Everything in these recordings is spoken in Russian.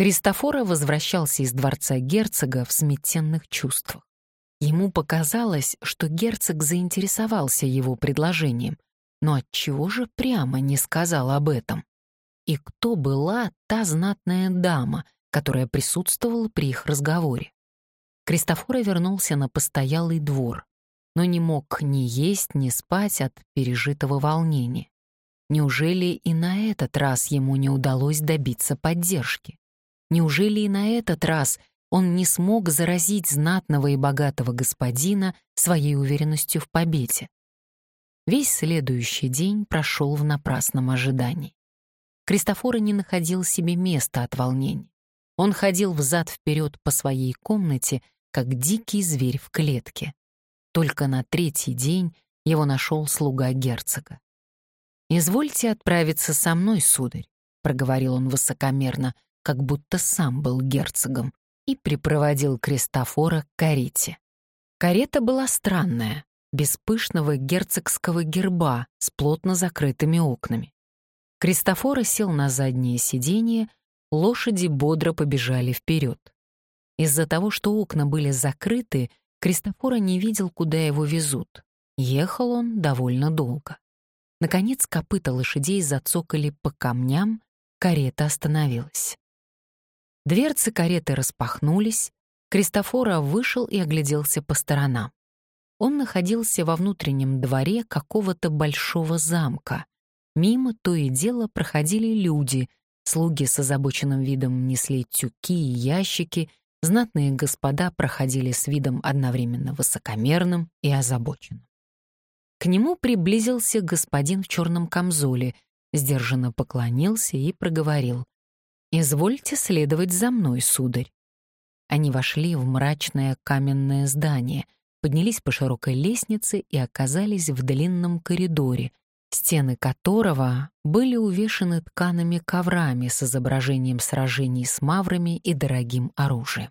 Кристофора возвращался из дворца герцога в сметенных чувствах. Ему показалось, что герцог заинтересовался его предложением, но отчего же прямо не сказал об этом? И кто была та знатная дама, которая присутствовала при их разговоре? Кристофора вернулся на постоялый двор, но не мог ни есть, ни спать от пережитого волнения. Неужели и на этот раз ему не удалось добиться поддержки? Неужели и на этот раз он не смог заразить знатного и богатого господина своей уверенностью в победе? Весь следующий день прошел в напрасном ожидании. Кристофора не находил себе места от волнений. Он ходил взад-вперед по своей комнате, как дикий зверь в клетке. Только на третий день его нашел слуга герцога. «Извольте отправиться со мной, сударь», — проговорил он высокомерно, как будто сам был герцогом, и припроводил Кристофора к карете. Карета была странная, без пышного герцогского герба с плотно закрытыми окнами. Кристофора сел на заднее сиденье, лошади бодро побежали вперед. Из-за того, что окна были закрыты, Кристофора не видел, куда его везут. Ехал он довольно долго. Наконец копыта лошадей зацокали по камням, карета остановилась. Дверцы кареты распахнулись, Кристофора вышел и огляделся по сторонам. Он находился во внутреннем дворе какого-то большого замка. Мимо то и дело проходили люди, слуги с озабоченным видом несли тюки и ящики, знатные господа проходили с видом одновременно высокомерным и озабоченным. К нему приблизился господин в черном камзоле, сдержанно поклонился и проговорил. «Извольте следовать за мной, сударь». Они вошли в мрачное каменное здание, поднялись по широкой лестнице и оказались в длинном коридоре, стены которого были увешаны ткаными коврами с изображением сражений с маврами и дорогим оружием.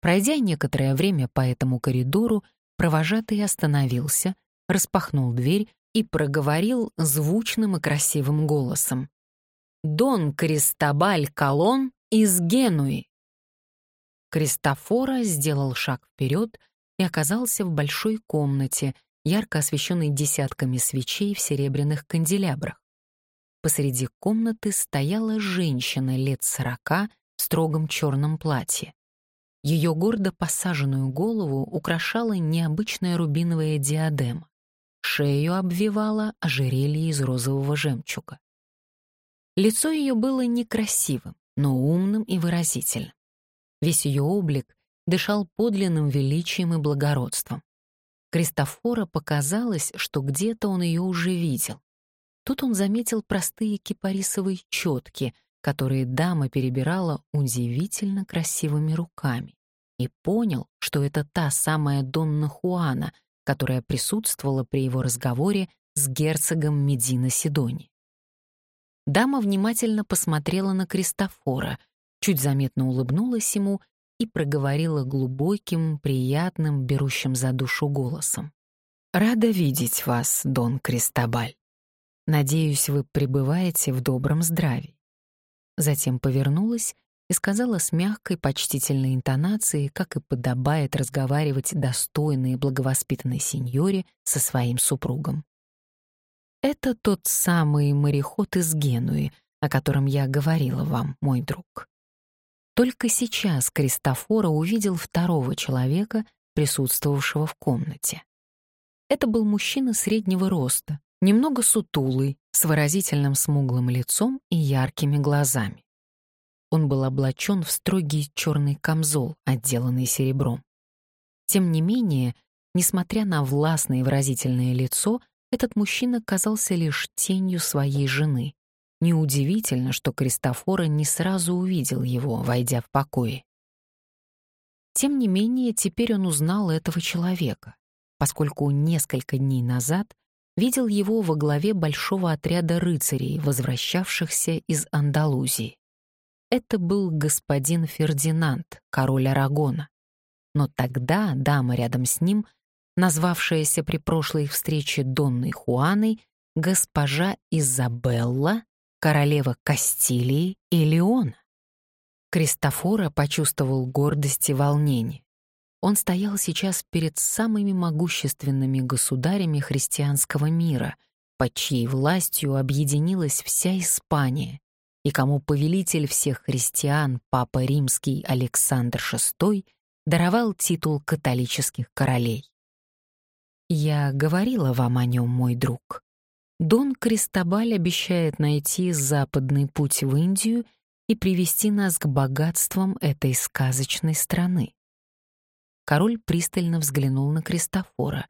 Пройдя некоторое время по этому коридору, провожатый остановился, распахнул дверь и проговорил звучным и красивым голосом. «Дон Кристобаль Колон из Генуи!» Кристофора сделал шаг вперед и оказался в большой комнате, ярко освещенной десятками свечей в серебряных канделябрах. Посреди комнаты стояла женщина лет сорока в строгом черном платье. Ее гордо посаженную голову украшала необычная рубиновая диадема. Шею обвивала ожерелье из розового жемчуга. Лицо ее было некрасивым, но умным и выразительным. Весь ее облик дышал подлинным величием и благородством. Кристофора показалось, что где-то он ее уже видел. Тут он заметил простые кипарисовые четки, которые дама перебирала удивительно красивыми руками, и понял, что это та самая Донна Хуана, которая присутствовала при его разговоре с герцогом Медина Сидони. Дама внимательно посмотрела на Кристофора, чуть заметно улыбнулась ему и проговорила глубоким, приятным, берущим за душу голосом. «Рада видеть вас, Дон Кристобаль. Надеюсь, вы пребываете в добром здравии». Затем повернулась и сказала с мягкой, почтительной интонацией, как и подобает разговаривать достойной и благовоспитанной сеньоре со своим супругом. «Это тот самый мореход из Генуи, о котором я говорила вам, мой друг». Только сейчас Кристофора увидел второго человека, присутствовавшего в комнате. Это был мужчина среднего роста, немного сутулый, с выразительным смуглым лицом и яркими глазами. Он был облачен в строгий черный камзол, отделанный серебром. Тем не менее, несмотря на властное и выразительное лицо, этот мужчина казался лишь тенью своей жены. Неудивительно, что Кристофора не сразу увидел его, войдя в покои. Тем не менее, теперь он узнал этого человека, поскольку несколько дней назад видел его во главе большого отряда рыцарей, возвращавшихся из Андалузии. Это был господин Фердинанд, король Арагона. Но тогда дама рядом с ним, назвавшаяся при прошлой встрече Донной Хуаной, госпожа Изабелла, королева Кастилии и Леона. Кристофора почувствовал гордость и волнение. Он стоял сейчас перед самыми могущественными государями христианского мира, под чьей властью объединилась вся Испания, и кому повелитель всех христиан, Папа Римский Александр VI, даровал титул католических королей. «Я говорила вам о нем, мой друг. Дон Кристобаль обещает найти западный путь в Индию и привести нас к богатствам этой сказочной страны. Король пристально взглянул на Кристофора,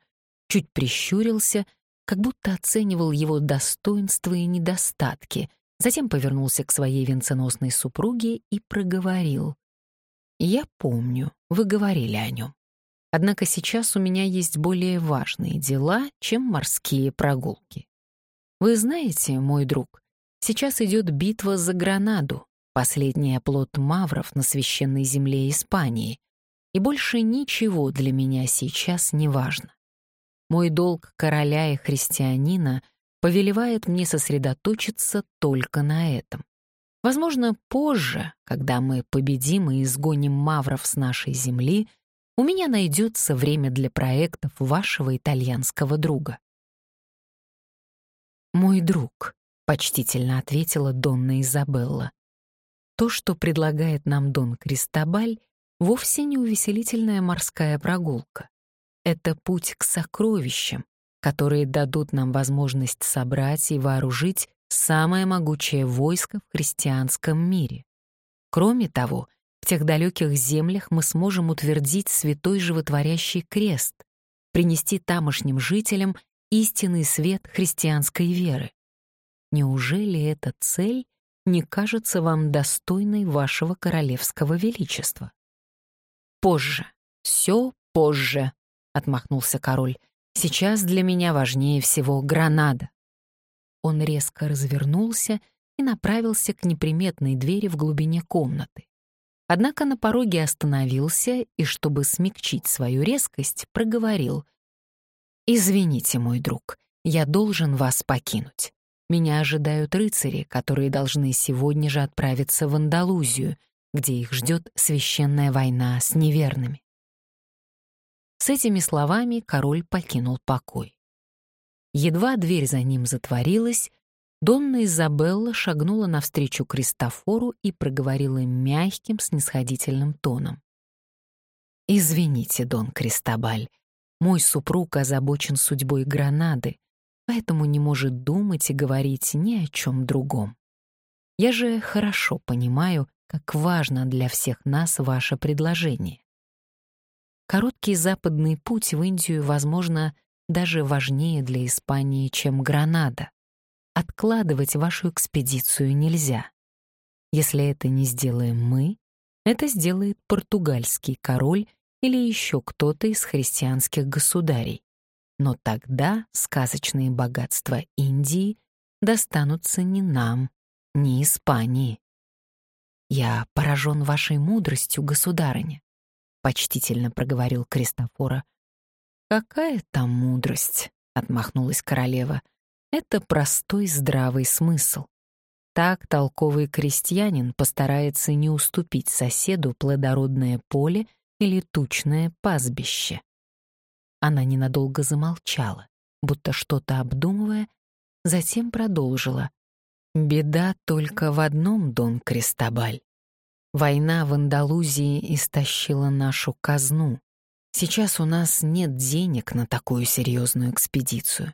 чуть прищурился, как будто оценивал его достоинства и недостатки, затем повернулся к своей венценосной супруге и проговорил. «Я помню, вы говорили о нем. Однако сейчас у меня есть более важные дела, чем морские прогулки. Вы знаете, мой друг, сейчас идет битва за Гранаду, последний оплот мавров на священной земле Испании, и больше ничего для меня сейчас не важно. Мой долг короля и христианина повелевает мне сосредоточиться только на этом. Возможно, позже, когда мы победим и изгоним мавров с нашей земли, у меня найдется время для проектов вашего итальянского друга. «Мой друг», — почтительно ответила Донна Изабелла, то, что предлагает нам Дон Кристобаль, вовсе не увеселительная морская прогулка. Это путь к сокровищам, которые дадут нам возможность собрать и вооружить самое могучее войско в христианском мире. Кроме того, в тех далеких землях мы сможем утвердить святой животворящий крест, принести тамошним жителям истинный свет христианской веры. Неужели эта цель не кажется вам достойной вашего королевского величества. Позже, все позже, отмахнулся король. Сейчас для меня важнее всего Гранада. Он резко развернулся и направился к неприметной двери в глубине комнаты. Однако на пороге остановился и, чтобы смягчить свою резкость, проговорил. «Извините, мой друг, я должен вас покинуть. Меня ожидают рыцари, которые должны сегодня же отправиться в Андалузию, где их ждет священная война с неверными. С этими словами король покинул покой. Едва дверь за ним затворилась, Донна Изабелла шагнула навстречу Кристофору и проговорила мягким, снисходительным тоном. «Извините, Дон Кристобаль, мой супруг озабочен судьбой Гранады, поэтому не может думать и говорить ни о чем другом. Я же хорошо понимаю, как важно для всех нас ваше предложение. Короткий западный путь в Индию, возможно, даже важнее для Испании, чем Гранада. Откладывать вашу экспедицию нельзя. Если это не сделаем мы, это сделает португальский король или еще кто-то из христианских государей. Но тогда сказочные богатства Индии достанутся не нам, не Испании. «Я поражен вашей мудростью, государыня», — почтительно проговорил Кристофора. «Какая там мудрость?» — отмахнулась королева. «Это простой здравый смысл. Так толковый крестьянин постарается не уступить соседу плодородное поле или тучное пастбище. Она ненадолго замолчала, будто что-то обдумывая, затем продолжила. «Беда только в одном, Дон Кристобаль. Война в Андалузии истощила нашу казну. Сейчас у нас нет денег на такую серьезную экспедицию.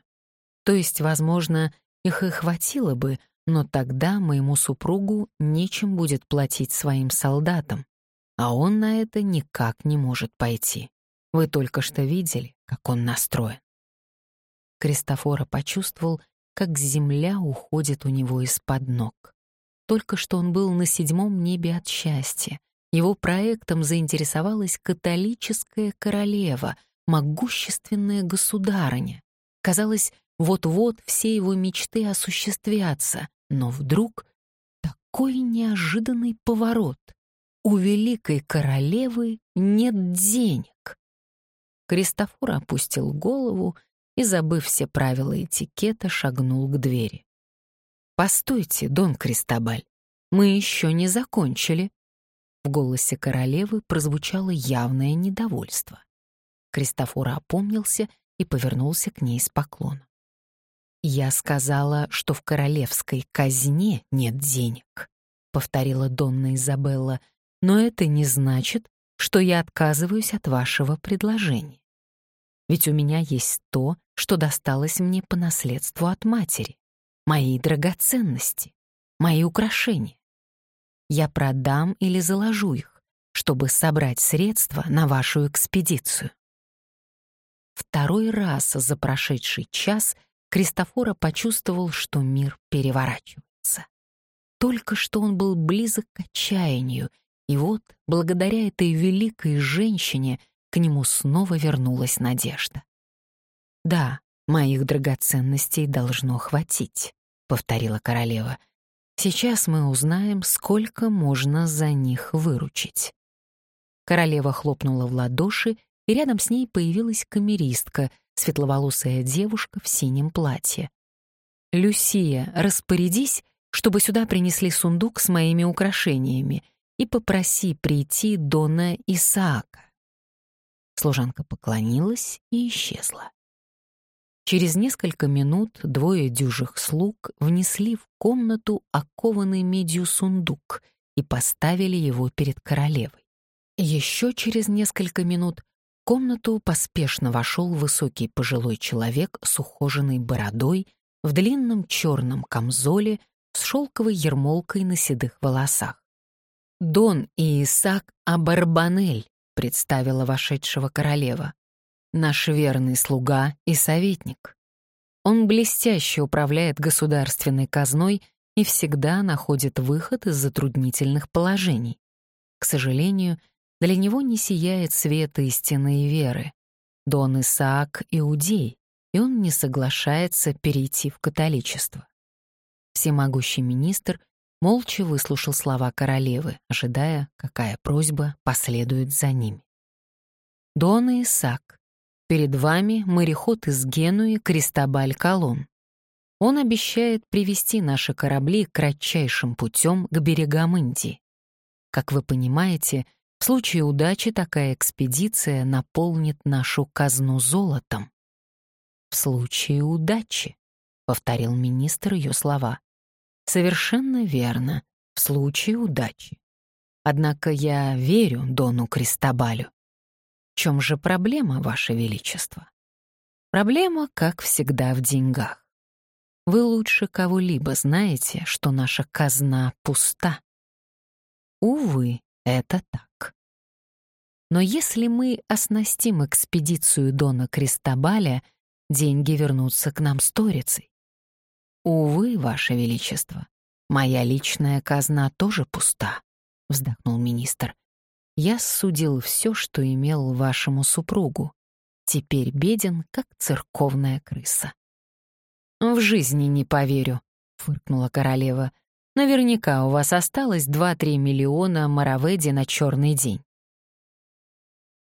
То есть, возможно, их и хватило бы, но тогда моему супругу нечем будет платить своим солдатам, а он на это никак не может пойти. Вы только что видели, как он настроен. Кристофора почувствовал, как земля уходит у него из-под ног. Только что он был на седьмом небе от счастья. Его проектом заинтересовалась католическая королева, могущественная государыня. Казалось, вот-вот все его мечты осуществятся, но вдруг такой неожиданный поворот. У великой королевы нет денег. Кристофор опустил голову и, забыв все правила этикета, шагнул к двери. «Постойте, Дон Кристобаль, мы еще не закончили». В голосе королевы прозвучало явное недовольство. Кристофора опомнился и повернулся к ней с поклоном. «Я сказала, что в королевской казне нет денег», — повторила Донна Изабелла, «но это не значит, что я отказываюсь от вашего предложения. Ведь у меня есть то, что досталось мне по наследству от матери, мои драгоценности, мои украшения. Я продам или заложу их, чтобы собрать средства на вашу экспедицию. Второй раз за прошедший час Кристофора почувствовал, что мир переворачивается. Только что он был близок к отчаянию, и вот, благодаря этой великой женщине, к нему снова вернулась надежда. «Да, моих драгоценностей должно хватить», — повторила королева. «Сейчас мы узнаем, сколько можно за них выручить». Королева хлопнула в ладоши, и рядом с ней появилась камеристка, светловолосая девушка в синем платье. «Люсия, распорядись, чтобы сюда принесли сундук с моими украшениями и попроси прийти Дона Исаака». Служанка поклонилась и исчезла. Через несколько минут двое дюжих слуг внесли в комнату окованный медью сундук и поставили его перед королевой. Еще через несколько минут комнату поспешно вошел высокий пожилой человек с ухоженной бородой, в длинном черном камзоле с шелковой ермолкой на седых волосах. «Дон Иисак Абарбанель», — представила вошедшего королева, «наш верный слуга и советник. Он блестяще управляет государственной казной и всегда находит выход из затруднительных положений. К сожалению, для него не сияет света истины и веры. Дон Исаак — иудей, и он не соглашается перейти в католичество. Всемогущий министр молча выслушал слова королевы, ожидая, какая просьба последует за ними. «Дон Исаак, перед вами мореход из Генуи Кристобаль Колон. Он обещает привести наши корабли кратчайшим путем к берегам Индии. Как вы понимаете, в случае удачи такая экспедиция наполнит нашу казну золотом. В случае удачи, повторил министр ее слова. Совершенно верно, в случае удачи. Однако я верю Дону Кристобалю. В чем же проблема, Ваше Величество? Проблема, как всегда, в деньгах. Вы лучше кого-либо знаете, что наша казна пуста. Увы, это так. Но если мы оснастим экспедицию Дона Кристобаля, деньги вернутся к нам сторицей. Увы, Ваше Величество, моя личная казна тоже пуста, вздохнул министр. Я судил все, что имел вашему супругу. Теперь беден, как церковная крыса. В жизни не поверю, фыркнула королева. Наверняка у вас осталось 2-3 миллиона мараведи на черный день.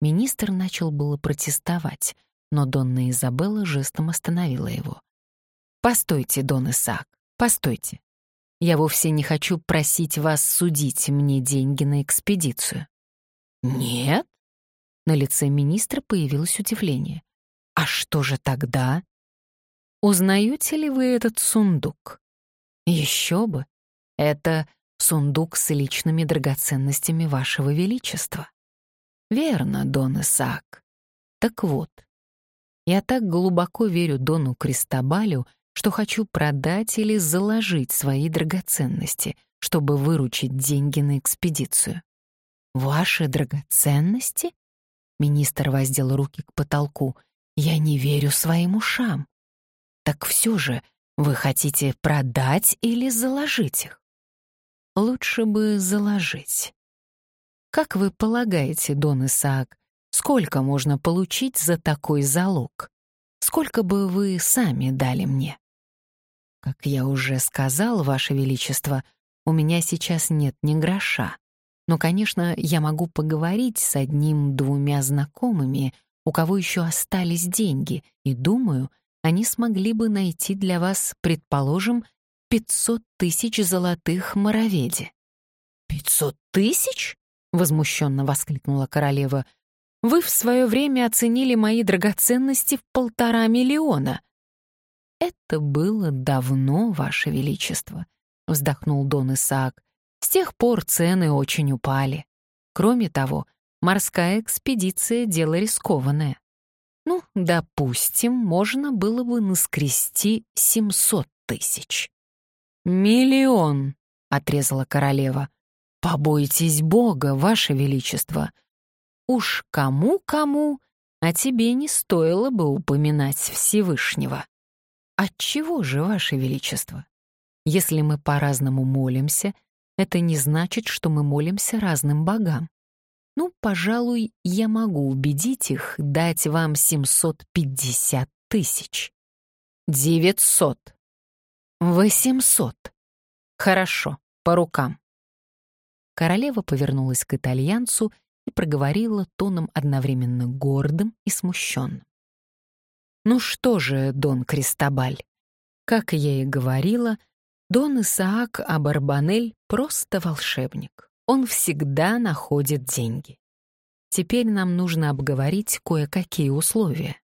Министр начал было протестовать, но Донна Изабелла жестом остановила его. «Постойте, Дон Исаак, постойте. Я вовсе не хочу просить вас судить мне деньги на экспедицию». «Нет?» На лице министра появилось удивление. «А что же тогда?» «Узнаете ли вы этот сундук?» «Еще бы! Это сундук с личными драгоценностями вашего величества. Верно, Дон Исаак. Так вот, я так глубоко верю Дону Кристобалю, что хочу продать или заложить свои драгоценности, чтобы выручить деньги на экспедицию. Ваши драгоценности? Министр воздел руки к потолку. Я не верю своим ушам. Так все же, вы хотите продать или заложить их? Лучше бы заложить. Как вы полагаете, Дон Исаак, сколько можно получить за такой залог? Сколько бы вы сами дали мне? Как я уже сказал, Ваше Величество, у меня сейчас нет ни гроша. Но, конечно, я могу поговорить с одним-двумя знакомыми, у кого еще остались деньги, и думаю, они смогли бы найти для вас, предположим, Пятьсот тысяч золотых мороведи. Пятьсот тысяч? возмущенно воскликнула королева. «Вы в свое время оценили мои драгоценности в полтора миллиона». «Это было давно, Ваше Величество», — вздохнул Дон Исаак. «С тех пор цены очень упали. Кроме того, морская экспедиция — дело рискованное. Ну, допустим, можно было бы наскрести 700 тысяч. «Миллион!» — отрезала королева. «Побойтесь Бога, Ваше Величество! Уж кому-кому, а тебе не стоило бы упоминать Всевышнего. Отчего же, Ваше Величество? Если мы по-разному молимся, это не значит, что мы молимся разным богам. Ну, пожалуй, я могу убедить их дать вам 750 тысяч. 900. 800. Хорошо, по рукам. Королева повернулась к итальянцу и проговорила тоном одновременно гордым и смущенным. «Ну что же, Дон Кристобаль, как я и говорила, Дон Исаак Абарбанель просто волшебник. Он всегда находит деньги. Теперь нам нужно обговорить кое-какие условия.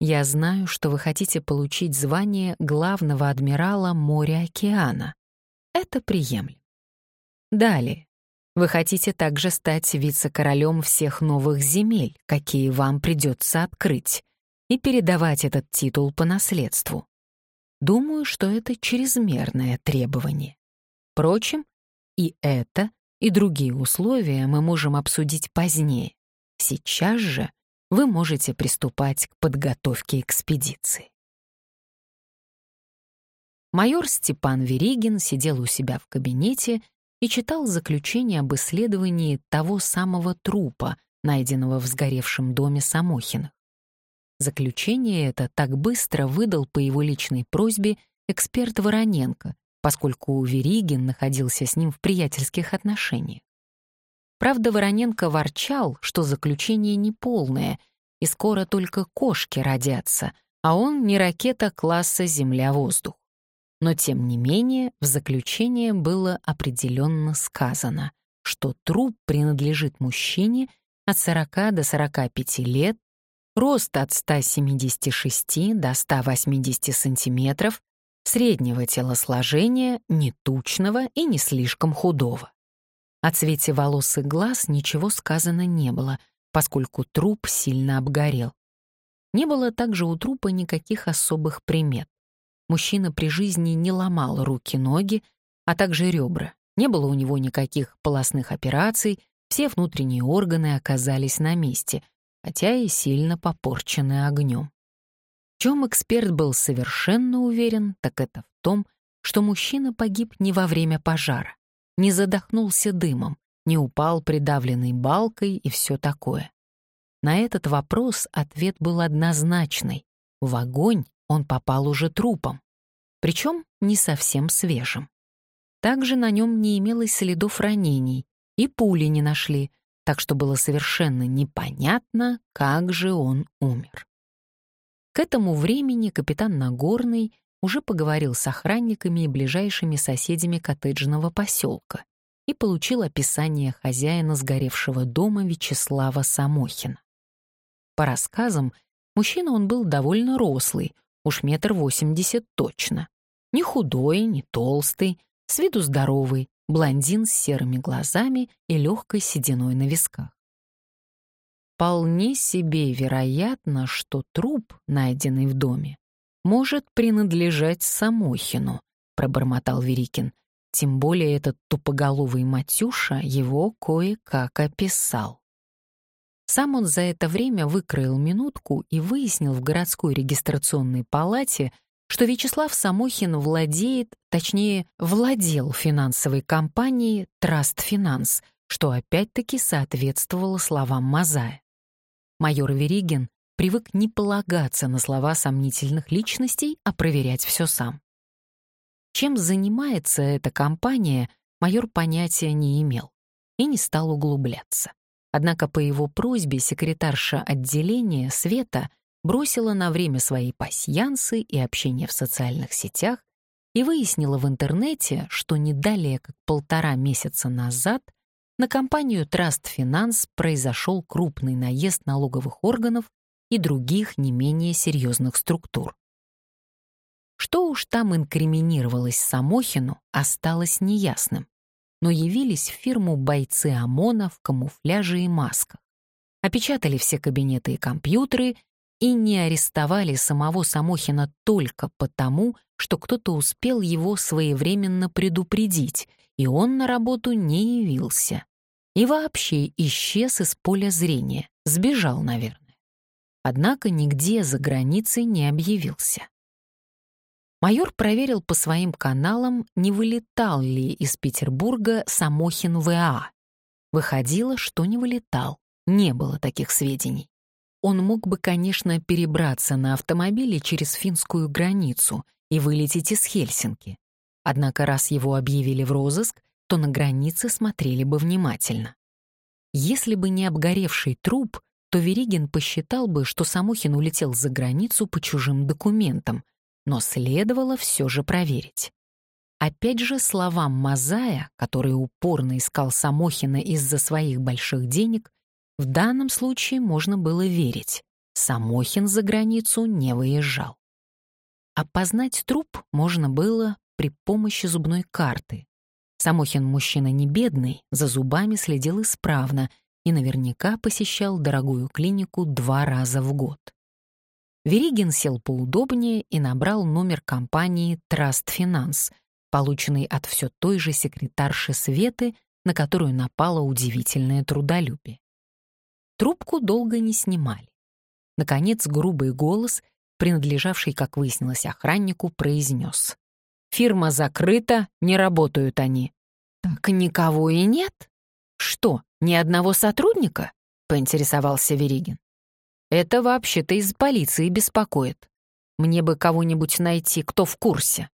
Я знаю, что вы хотите получить звание главного адмирала моря-океана. Это приемлемо. Далее. Вы хотите также стать вице-королем всех новых земель, какие вам придется открыть, и передавать этот титул по наследству. Думаю, что это чрезмерное требование. Впрочем, и это и другие условия мы можем обсудить позднее. Сейчас же вы можете приступать к подготовке экспедиции. Майор Степан Веригин сидел у себя в кабинете и читал заключение об исследовании того самого трупа, найденного в сгоревшем доме Самохиных. Заключение это так быстро выдал по его личной просьбе эксперт Вороненко, поскольку Веригин находился с ним в приятельских отношениях. Правда, Вороненко ворчал, что заключение неполное, и скоро только кошки родятся, а он не ракета класса «Земля-воздух». Но, тем не менее, в заключении было определенно сказано, что труп принадлежит мужчине от 40 до 45 лет, рост от 176 до 180 сантиметров, среднего телосложения, не тучного и не слишком худого. О цвете волос и глаз ничего сказано не было, поскольку труп сильно обгорел. Не было также у трупа никаких особых примет. Мужчина при жизни не ломал руки-ноги, а также ребра. Не было у него никаких полостных операций, все внутренние органы оказались на месте, хотя и сильно попорчены огнем чем эксперт был совершенно уверен, так это в том, что мужчина погиб не во время пожара, не задохнулся дымом, не упал придавленной балкой и все такое. На этот вопрос ответ был однозначный. В огонь он попал уже трупом, причем не совсем свежим. Также на нем не имелось следов ранений, и пули не нашли, так что было совершенно непонятно, как же он умер. К этому времени капитан Нагорный уже поговорил с охранниками и ближайшими соседями коттеджного поселка и получил описание хозяина сгоревшего дома Вячеслава Самохина. По рассказам, мужчина он был довольно рослый, уж метр восемьдесят точно. Не худой, не толстый, с виду здоровый, блондин с серыми глазами и легкой сединой на висках. Вполне себе вероятно, что труп, найденный в доме, может принадлежать Самохину, пробормотал Верикин. Тем более этот тупоголовый Матюша его кое-как описал. Сам он за это время выкроил минутку и выяснил в городской регистрационной палате, что Вячеслав Самохин владеет, точнее, владел финансовой компанией «Траст Финанс», что опять-таки соответствовало словам Мазая. Майор Веригин привык не полагаться на слова сомнительных личностей, а проверять все сам. Чем занимается эта компания, майор понятия не имел и не стал углубляться. Однако по его просьбе секретарша отделения Света бросила на время свои пасьянсы и общение в социальных сетях и выяснила в интернете, что не далее как полтора месяца назад на компанию Траст Финанс произошел крупный наезд налоговых органов и других не менее серьезных структур. Что уж там инкриминировалось Самохину, осталось неясным, но явились в фирму бойцы ОМОНа в камуфляже и масках. Опечатали все кабинеты и компьютеры и не арестовали самого Самохина только потому, что кто-то успел его своевременно предупредить, и он на работу не явился. И вообще исчез из поля зрения, сбежал, наверное. Однако нигде за границей не объявился. Майор проверил по своим каналам, не вылетал ли из Петербурга Самохин ВА. Выходило, что не вылетал, не было таких сведений. Он мог бы, конечно, перебраться на автомобиле через финскую границу и вылететь из Хельсинки. Однако раз его объявили в розыск, то на границе смотрели бы внимательно. Если бы не обгоревший труп, то Веригин посчитал бы, что Самохин улетел за границу по чужим документам, но следовало все же проверить. Опять же, словам Мазая, который упорно искал Самохина из-за своих больших денег, в данном случае можно было верить. Самохин за границу не выезжал. Опознать труп можно было при помощи зубной карты. Самохин мужчина не бедный, за зубами следил исправно и наверняка посещал дорогую клинику два раза в год. Веригин сел поудобнее и набрал номер компании Trust Finance, полученный от все той же секретарши Светы, на которую напало удивительное трудолюбие. Трубку долго не снимали. Наконец, грубый голос, принадлежавший, как выяснилось, охраннику, произнес. «Фирма закрыта, не работают они». «Так никого и нет?» «Что, ни одного сотрудника?» — поинтересовался Веригин. «Это вообще-то из полиции беспокоит. Мне бы кого-нибудь найти, кто в курсе».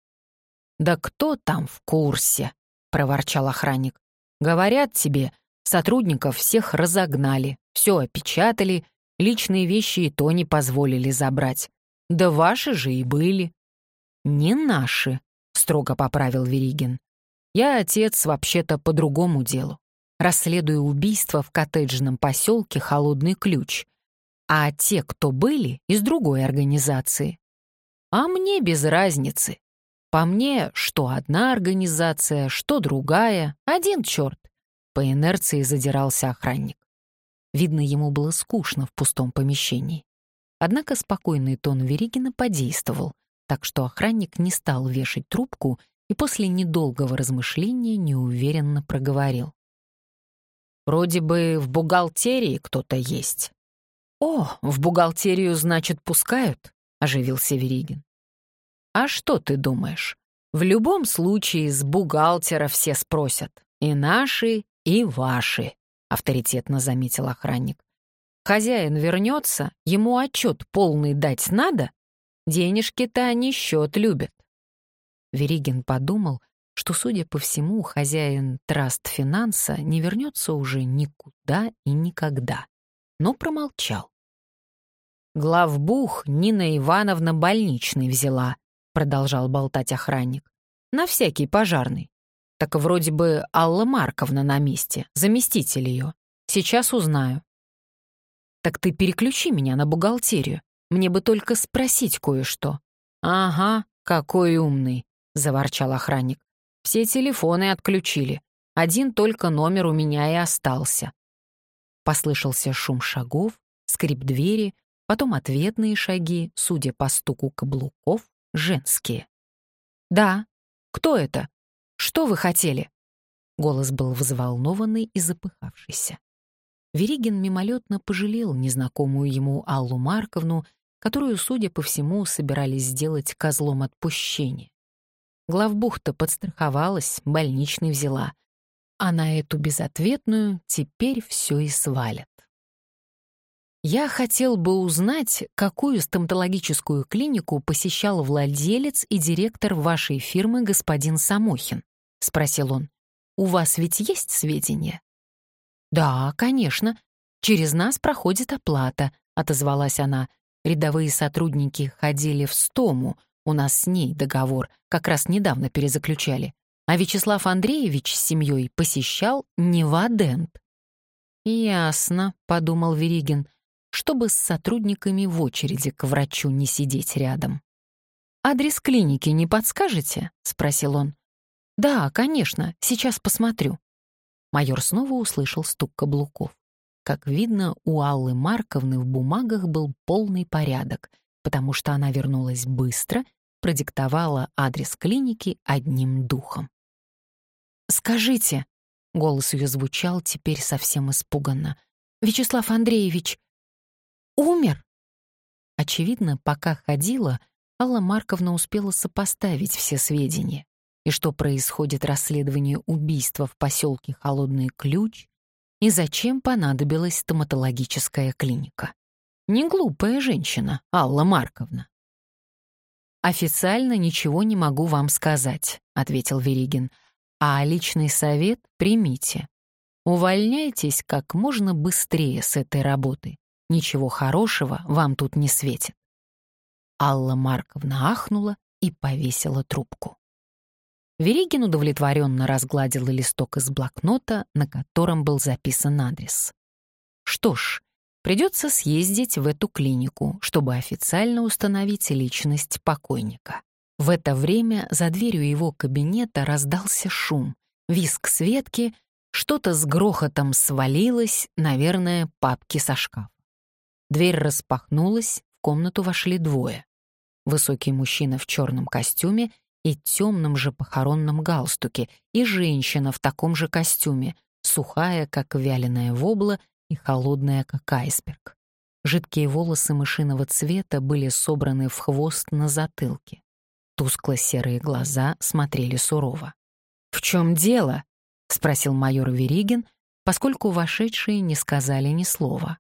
«Да кто там в курсе?» — проворчал охранник. «Говорят тебе, сотрудников всех разогнали, все опечатали, личные вещи и то не позволили забрать. Да ваши же и были». «Не наши», — строго поправил Веригин. «Я отец вообще-то по другому делу расследую убийство в коттеджном поселке «Холодный ключ», а те, кто были, из другой организации. А мне без разницы. По мне, что одна организация, что другая, один черт. По инерции задирался охранник. Видно, ему было скучно в пустом помещении. Однако спокойный тон Веригина подействовал, так что охранник не стал вешать трубку и после недолгого размышления неуверенно проговорил. Вроде бы в бухгалтерии кто-то есть. «О, в бухгалтерию, значит, пускают?» — оживился Веригин. «А что ты думаешь? В любом случае с бухгалтера все спросят. И наши, и ваши», — авторитетно заметил охранник. «Хозяин вернется, ему отчет полный дать надо? Денежки-то они счет любят». Веригин подумал, что, судя по всему, хозяин Траст Финанса не вернется уже никуда и никогда, но промолчал. «Главбух Нина Ивановна больничный взяла», — продолжал болтать охранник. «На всякий пожарный. Так вроде бы Алла Марковна на месте, заместитель ее. Сейчас узнаю». «Так ты переключи меня на бухгалтерию. Мне бы только спросить кое-что». «Ага, какой умный», — заворчал охранник. Все телефоны отключили. Один только номер у меня и остался. Послышался шум шагов, скрип двери, потом ответные шаги, судя по стуку каблуков, женские. «Да. Кто это? Что вы хотели?» Голос был взволнованный и запыхавшийся. Веригин мимолетно пожалел незнакомую ему Аллу Марковну, которую, судя по всему, собирались сделать козлом отпущения. Главбухта подстраховалась, больничный взяла. А на эту безответную теперь все и свалят. Я хотел бы узнать, какую стоматологическую клинику посещал владелец и директор вашей фирмы господин Самохин, спросил он. У вас ведь есть сведения? Да, конечно. Через нас проходит оплата, отозвалась она. Рядовые сотрудники ходили в стому, у нас с ней договор, как раз недавно перезаключали. а Вячеслав Андреевич с семьей посещал Невадент. «Ясно», — подумал Веригин, чтобы с сотрудниками в очереди к врачу не сидеть рядом. «Адрес клиники не подскажете?» — спросил он. «Да, конечно, сейчас посмотрю». Майор снова услышал стук каблуков. Как видно, у Аллы Марковны в бумагах был полный порядок, потому что она вернулась быстро, продиктовала адрес клиники одним духом. «Скажите», — голос ее звучал теперь совсем испуганно, «Вячеслав Андреевич умер?» Очевидно, пока ходила, Алла Марковна успела сопоставить все сведения и что происходит расследование убийства в поселке Холодный Ключ, и зачем понадобилась стоматологическая клиника. Не глупая женщина, Алла Марковна. «Официально ничего не могу вам сказать», — ответил Веригин. «А личный совет примите. Увольняйтесь как можно быстрее с этой работы. Ничего хорошего вам тут не светит». Алла Марковна ахнула и повесила трубку. Веригин удовлетворенно разгладил листок из блокнота, на котором был записан адрес. Что ж, придется съездить в эту клинику, чтобы официально установить личность покойника. В это время за дверью его кабинета раздался шум, виск Светки, что-то с грохотом свалилось, наверное, папки со шкафа. Дверь распахнулась, в комнату вошли двое. Высокий мужчина в черном костюме и темном же похоронном галстуке, и женщина в таком же костюме, сухая, как вяленая вобла, и холодная, как айсберг. Жидкие волосы мышиного цвета были собраны в хвост на затылке. Тускло-серые глаза смотрели сурово. «В чем дело?» — спросил майор Веригин, поскольку вошедшие не сказали ни слова.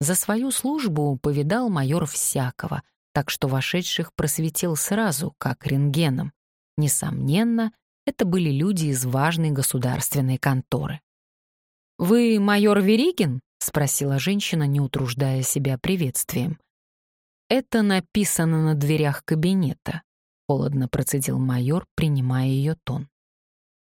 За свою службу повидал майор всякого — так что вошедших просветил сразу, как рентгеном. Несомненно, это были люди из важной государственной конторы. «Вы майор Веригин?» — спросила женщина, не утруждая себя приветствием. «Это написано на дверях кабинета», — холодно процедил майор, принимая ее тон.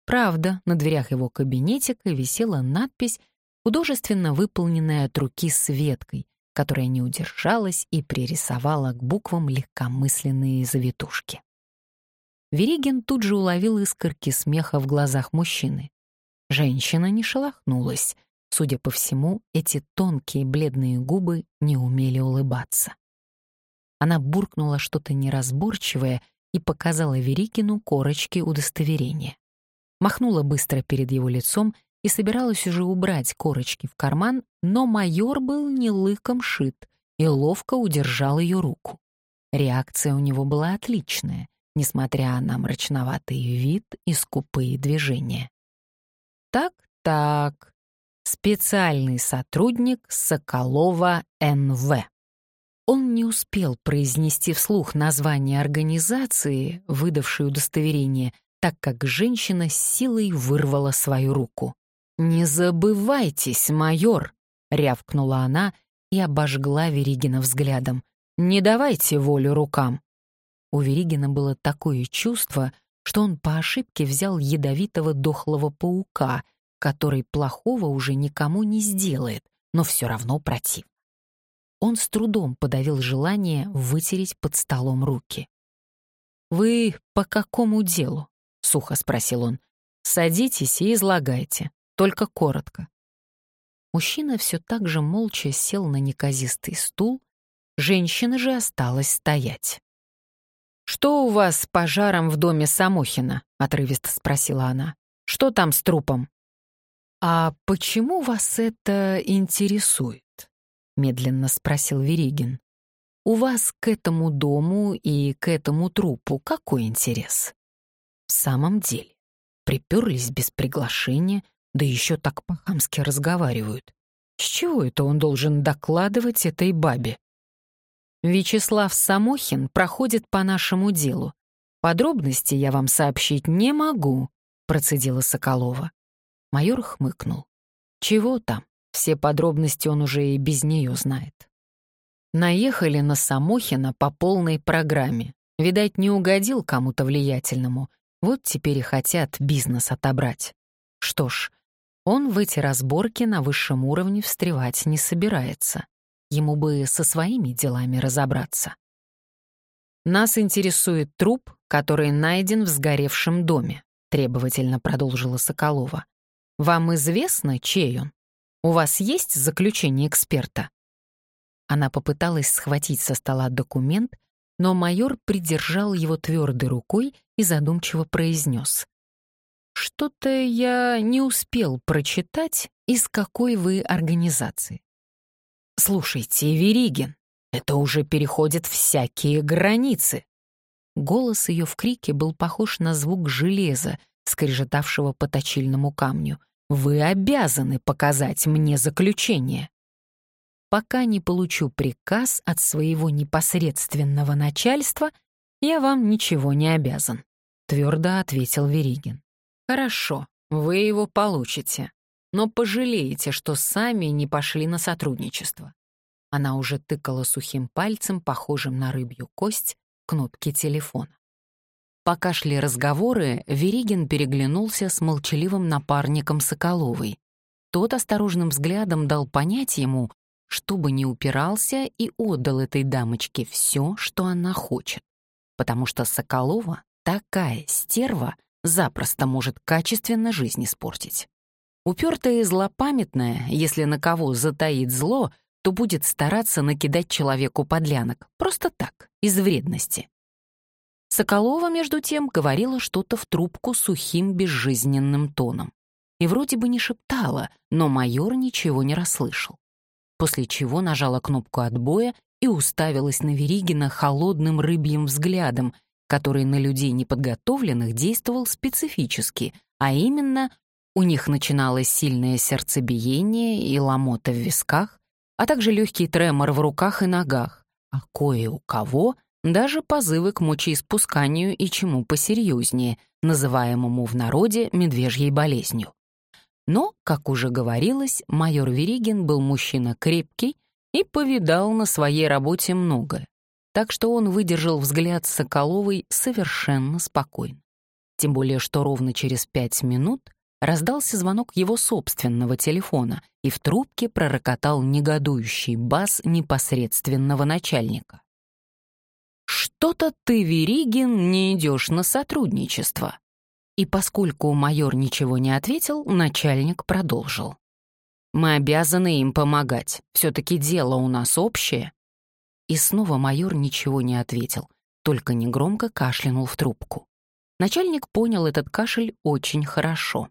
Правда, на дверях его кабинетика висела надпись, художественно выполненная от руки Светкой, которая не удержалась и пририсовала к буквам легкомысленные завитушки. Веригин тут же уловил искорки смеха в глазах мужчины. Женщина не шелохнулась. Судя по всему, эти тонкие бледные губы не умели улыбаться. Она буркнула что-то неразборчивое и показала Веригину корочки удостоверения. Махнула быстро перед его лицом и собиралась уже убрать корочки в карман, но майор был не лыком шит и ловко удержал ее руку. Реакция у него была отличная, несмотря на мрачноватый вид и скупые движения. Так-так, специальный сотрудник Соколова НВ. Он не успел произнести вслух название организации, выдавшей удостоверение, так как женщина с силой вырвала свою руку. «Не забывайтесь, майор!» — рявкнула она и обожгла Веригина взглядом. «Не давайте волю рукам!» У Веригина было такое чувство, что он по ошибке взял ядовитого дохлого паука, который плохого уже никому не сделает, но все равно против. Он с трудом подавил желание вытереть под столом руки. «Вы по какому делу?» — сухо спросил он. «Садитесь и излагайте только коротко. Мужчина все так же молча сел на неказистый стул, женщина же осталась стоять. «Что у вас с пожаром в доме Самохина?» — отрывисто спросила она. «Что там с трупом?» «А почему вас это интересует?» — медленно спросил Веригин. «У вас к этому дому и к этому трупу какой интерес?» «В самом деле, приперлись без приглашения, да еще так по-хамски разговаривают. С чего это он должен докладывать этой бабе? Вячеслав Самохин проходит по нашему делу. Подробности я вам сообщить не могу, процедила Соколова. Майор хмыкнул. Чего там? Все подробности он уже и без нее знает. Наехали на Самохина по полной программе. Видать, не угодил кому-то влиятельному, Вот теперь и хотят бизнес отобрать. Что ж, он в эти разборки на высшем уровне встревать не собирается. Ему бы со своими делами разобраться. «Нас интересует труп, который найден в сгоревшем доме», требовательно продолжила Соколова. «Вам известно, чей он? У вас есть заключение эксперта?» Она попыталась схватить со стола документ, но майор придержал его твердой рукой и задумчиво произнес. «Что-то я не успел прочитать, из какой вы организации». «Слушайте, Веригин, это уже переходит всякие границы». Голос ее в крике был похож на звук железа, скрежетавшего по точильному камню. «Вы обязаны показать мне заключение» пока не получу приказ от своего непосредственного начальства, я вам ничего не обязан», — твердо ответил Веригин. «Хорошо, вы его получите, но пожалеете, что сами не пошли на сотрудничество». Она уже тыкала сухим пальцем, похожим на рыбью кость, кнопки телефона. Пока шли разговоры, Веригин переглянулся с молчаливым напарником Соколовой. Тот осторожным взглядом дал понять ему, чтобы не упирался и отдал этой дамочке все, что она хочет. Потому что Соколова, такая стерва, запросто может качественно жизнь испортить. Упертая и злопамятная, если на кого затаит зло, то будет стараться накидать человеку подлянок, просто так, из вредности. Соколова, между тем, говорила что-то в трубку сухим безжизненным тоном. И вроде бы не шептала, но майор ничего не расслышал после чего нажала кнопку отбоя и уставилась на Веригина холодным рыбьим взглядом, который на людей неподготовленных действовал специфически, а именно у них начиналось сильное сердцебиение и ломота в висках, а также легкий тремор в руках и ногах, а кое у кого даже позывы к мочеиспусканию и чему посерьезнее, называемому в народе медвежьей болезнью. Но, как уже говорилось, майор Веригин был мужчина крепкий и повидал на своей работе многое, так что он выдержал взгляд Соколовой совершенно спокойно. Тем более, что ровно через пять минут раздался звонок его собственного телефона, и в трубке пророкотал негодующий бас непосредственного начальника. «Что-то ты, Веригин, не идешь на сотрудничество. И поскольку майор ничего не ответил, начальник продолжил. «Мы обязаны им помогать. Все-таки дело у нас общее». И снова майор ничего не ответил, только негромко кашлянул в трубку. Начальник понял этот кашель очень хорошо.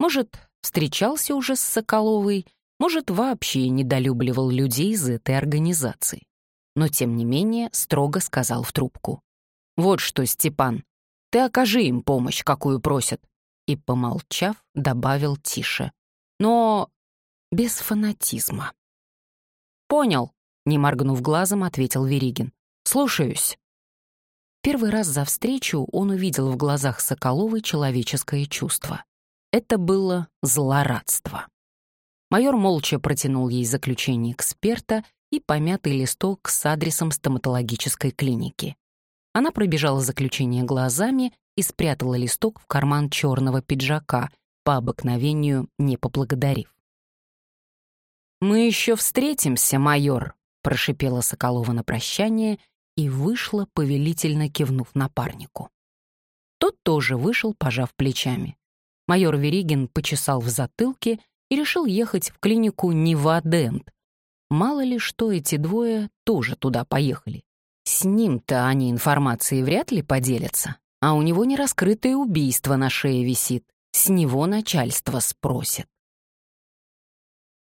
Может, встречался уже с Соколовой, может, вообще недолюбливал людей из этой организации. Но, тем не менее, строго сказал в трубку. «Вот что, Степан, ты окажи им помощь, какую просят». И, помолчав, добавил тише. Но без фанатизма. «Понял», — не моргнув глазом, ответил Веригин. «Слушаюсь». Первый раз за встречу он увидел в глазах Соколовой человеческое чувство. Это было злорадство. Майор молча протянул ей заключение эксперта и помятый листок с адресом стоматологической клиники. Она пробежала заключение глазами и спрятала листок в карман черного пиджака, по обыкновению не поблагодарив. «Мы еще встретимся, майор», — прошипела Соколова на прощание и вышла, повелительно кивнув напарнику. Тот тоже вышел, пожав плечами. Майор Веригин почесал в затылке и решил ехать в клинику Невадент. Мало ли что эти двое тоже туда поехали. С ним-то они информацией вряд ли поделятся, а у него нераскрытое убийство на шее висит. С него начальство спросит.